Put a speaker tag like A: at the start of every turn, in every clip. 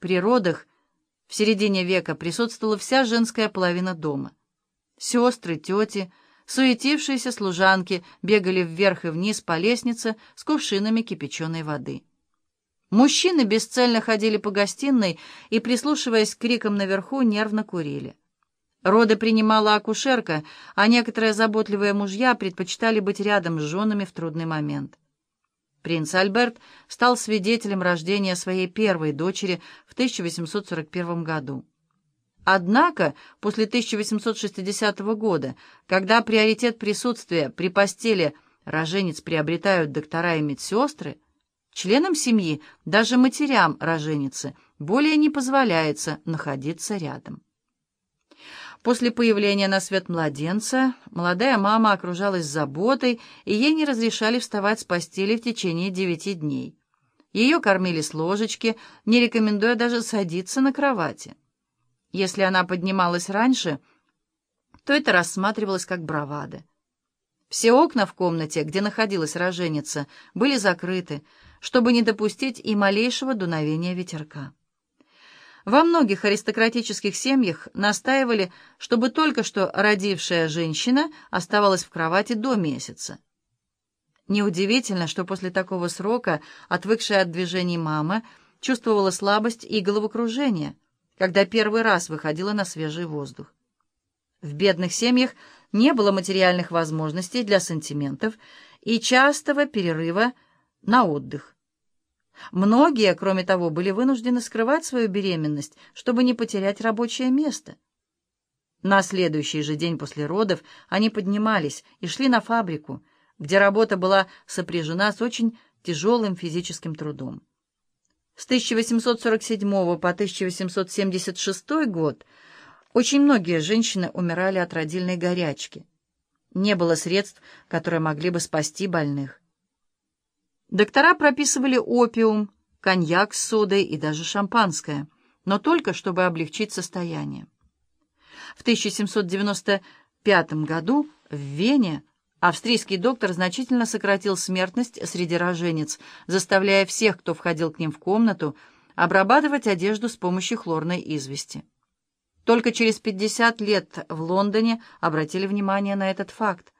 A: При родах в середине века присутствовала вся женская половина дома. Сестры, тети, суетившиеся служанки бегали вверх и вниз по лестнице с кувшинами кипяченой воды. Мужчины бесцельно ходили по гостиной и, прислушиваясь к крикам наверху, нервно курили. Роды принимала акушерка, а некоторые заботливые мужья предпочитали быть рядом с женами в трудный момент. Принц Альберт стал свидетелем рождения своей первой дочери в 1841 году. Однако после 1860 года, когда приоритет присутствия при постели роженец приобретают доктора и медсестры, членам семьи, даже матерям роженицы, более не позволяется находиться рядом. После появления на свет младенца молодая мама окружалась заботой, и ей не разрешали вставать с постели в течение девяти дней. Ее кормили с ложечки, не рекомендуя даже садиться на кровати. Если она поднималась раньше, то это рассматривалось как бравада. Все окна в комнате, где находилась роженица, были закрыты, чтобы не допустить и малейшего дуновения ветерка. Во многих аристократических семьях настаивали, чтобы только что родившая женщина оставалась в кровати до месяца. Неудивительно, что после такого срока отвыкшая от движений мама чувствовала слабость и головокружение, когда первый раз выходила на свежий воздух. В бедных семьях не было материальных возможностей для сантиментов и частого перерыва на отдых. Многие, кроме того, были вынуждены скрывать свою беременность, чтобы не потерять рабочее место. На следующий же день после родов они поднимались и шли на фабрику, где работа была сопряжена с очень тяжелым физическим трудом. С 1847 по 1876 год очень многие женщины умирали от родильной горячки. Не было средств, которые могли бы спасти больных. Доктора прописывали опиум, коньяк с содой и даже шампанское, но только чтобы облегчить состояние. В 1795 году в Вене австрийский доктор значительно сократил смертность среди роженец, заставляя всех, кто входил к ним в комнату, обрабатывать одежду с помощью хлорной извести. Только через 50 лет в Лондоне обратили внимание на этот факт.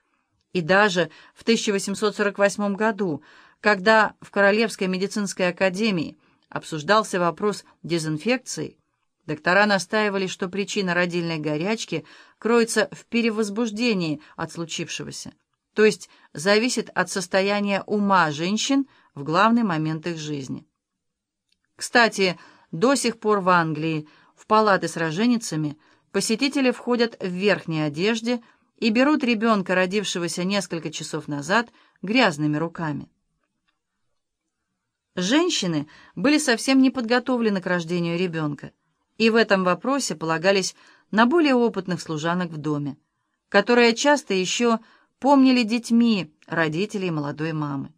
A: И даже в 1848 году когда в Королевской медицинской академии обсуждался вопрос дезинфекции, доктора настаивали, что причина родильной горячки кроется в перевозбуждении от случившегося, то есть зависит от состояния ума женщин в главный момент их жизни. Кстати, до сих пор в Англии в палаты с роженицами посетители входят в верхней одежде и берут ребенка, родившегося несколько часов назад, грязными руками. Женщины были совсем не подготовлены к рождению ребенка, и в этом вопросе полагались на более опытных служанок в доме, которые часто еще помнили детьми родителей молодой мамы.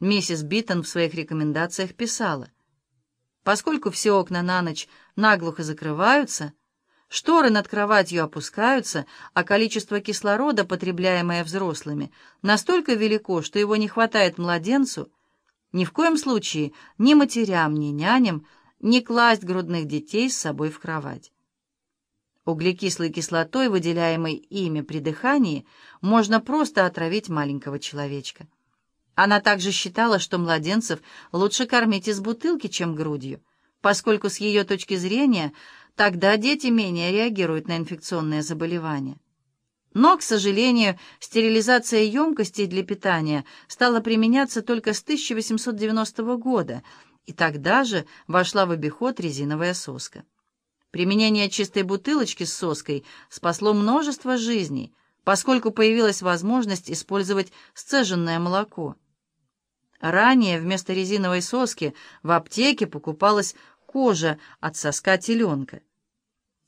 A: Миссис Биттон в своих рекомендациях писала, «Поскольку все окна на ночь наглухо закрываются, шторы над кроватью опускаются, а количество кислорода, потребляемое взрослыми, настолько велико, что его не хватает младенцу, ни в коем случае ни матерям, ни няням не класть грудных детей с собой в кровать. Углекислой кислотой, выделяемой ими при дыхании, можно просто отравить маленького человечка. Она также считала, что младенцев лучше кормить из бутылки, чем грудью, поскольку с ее точки зрения тогда дети менее реагируют на инфекционные заболевания. Но, к сожалению, стерилизация емкостей для питания стала применяться только с 1890 года, и тогда же вошла в обиход резиновая соска. Применение чистой бутылочки с соской спасло множество жизней, поскольку появилась возможность использовать сцеженное молоко. Ранее вместо резиновой соски в аптеке покупалась кожа от соска теленка.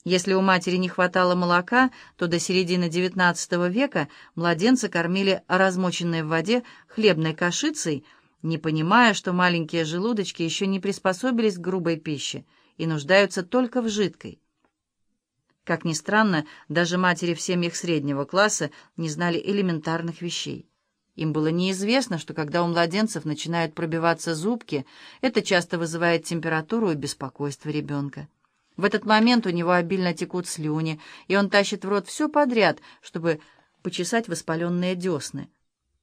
A: Если у матери не хватало молока, то до середины XIX века младенца кормили размоченной в воде хлебной кашицей, не понимая, что маленькие желудочки еще не приспособились к грубой пище и нуждаются только в жидкой. Как ни странно, даже матери в семьях среднего класса не знали элементарных вещей. Им было неизвестно, что когда у младенцев начинают пробиваться зубки, это часто вызывает температуру и беспокойство ребенка. В этот момент у него обильно текут слюни, и он тащит в рот все подряд, чтобы почесать воспаленные десны.